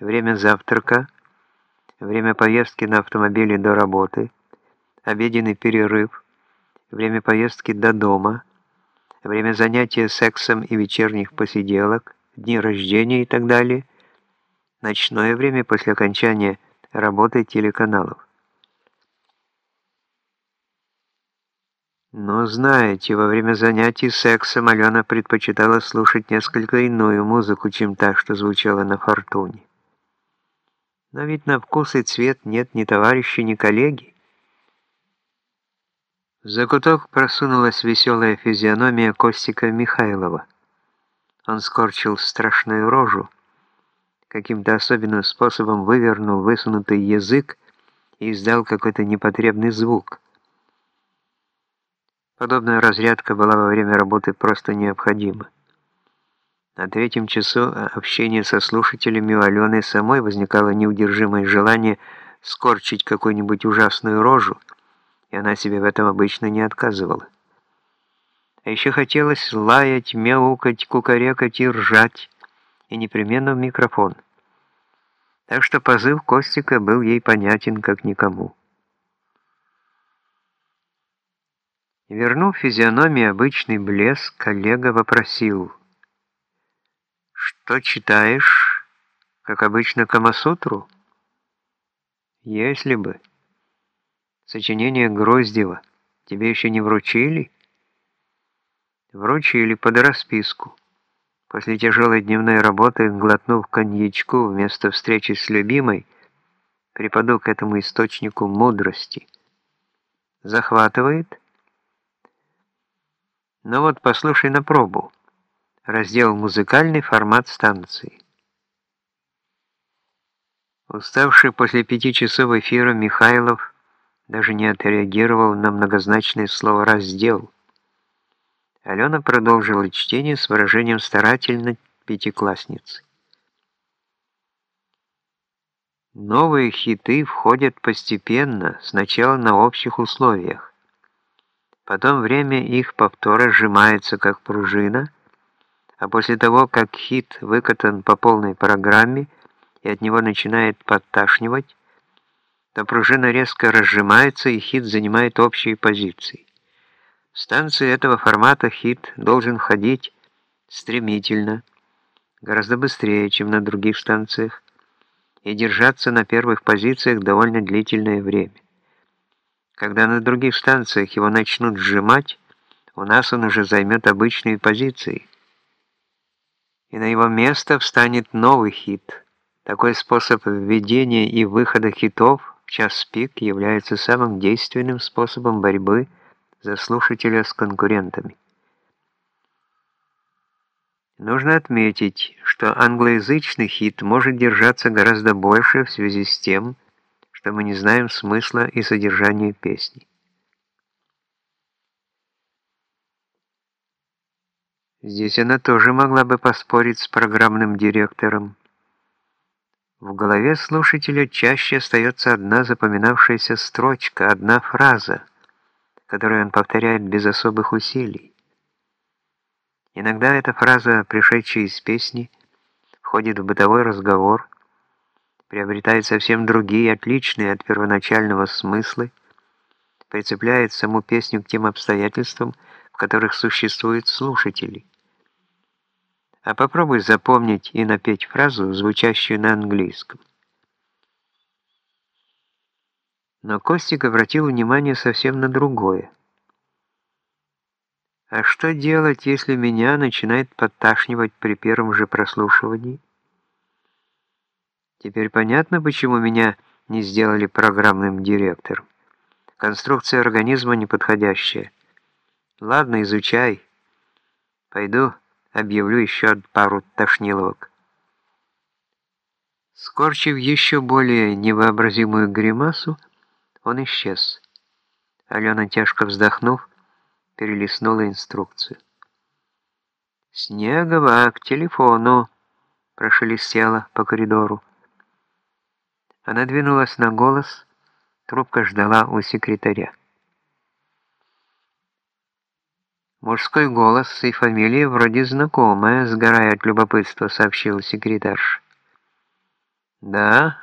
время завтрака, время поездки на автомобиле до работы, обеденный перерыв, время поездки до дома, время занятия сексом и вечерних посиделок, дни рождения и так далее, ночное время после окончания работы телеканалов. Но знаете, во время занятий сексом Алена предпочитала слушать несколько иную музыку, чем та, что звучала на фортуне. Но ведь на вкус и цвет нет ни товарища, ни коллеги. В закуток просунулась веселая физиономия Костика Михайлова. Он скорчил страшную рожу, каким-то особенным способом вывернул высунутый язык и издал какой-то непотребный звук. Подобная разрядка была во время работы просто необходима. На третьем часу общения со слушателями у Алены самой возникало неудержимое желание скорчить какую-нибудь ужасную рожу, и она себе в этом обычно не отказывала. А еще хотелось лаять, мяукать, кукарекать и ржать, и непременно в микрофон. Так что позыв Костика был ей понятен как никому. Вернув физиономии обычный блеск, коллега вопросил, «Что читаешь, как обычно, Камасутру?» «Если бы. Сочинение Гроздева тебе еще не вручили?» «Вручили под расписку». После тяжелой дневной работы, глотнув коньячку вместо встречи с любимой, припаду к этому источнику мудрости. Захватывает? Ну вот, послушай на пробу. Раздел «Музыкальный формат станции». Уставший после пяти часов эфира Михайлов даже не отреагировал на многозначное слово «раздел». Алена продолжила чтение с выражением старательно пятиклассницы. Новые хиты входят постепенно, сначала на общих условиях. Потом время их повтора сжимается как пружина, а после того, как хит выкатан по полной программе и от него начинает подташнивать, то пружина резко разжимается и хит занимает общие позиции. В станции этого формата хит должен ходить стремительно, гораздо быстрее, чем на других станциях, и держаться на первых позициях довольно длительное время. Когда на других станциях его начнут сжимать, у нас он уже займет обычные позиции. И на его место встанет новый хит. Такой способ введения и выхода хитов в час пик является самым действенным способом борьбы за слушателя с конкурентами. Нужно отметить, что англоязычный хит может держаться гораздо больше в связи с тем, что мы не знаем смысла и содержания песни. Здесь она тоже могла бы поспорить с программным директором. В голове слушателя чаще остается одна запоминавшаяся строчка, одна фраза, которую он повторяет без особых усилий. Иногда эта фраза, пришедшая из песни, входит в бытовой разговор, приобретает совсем другие, отличные от первоначального смыслы, прицепляет саму песню к тем обстоятельствам, в которых существуют слушатели. А попробуй запомнить и напеть фразу, звучащую на английском. Но Костик обратил внимание совсем на другое. А что делать, если меня начинает подташнивать при первом же прослушивании? Теперь понятно, почему меня не сделали программным директором. Конструкция организма неподходящая. Ладно, изучай. Пойду объявлю еще пару тошниловок. Скорчив еще более невообразимую гримасу, он исчез. Алена, тяжко вздохнув, перелистнула инструкцию. «Снегова, к телефону!» прошелестела по коридору. Она двинулась на голос, трубка ждала у секретаря. Мужской голос и фамилия вроде знакомая, сгорая от любопытства, сообщил секретарь. Да,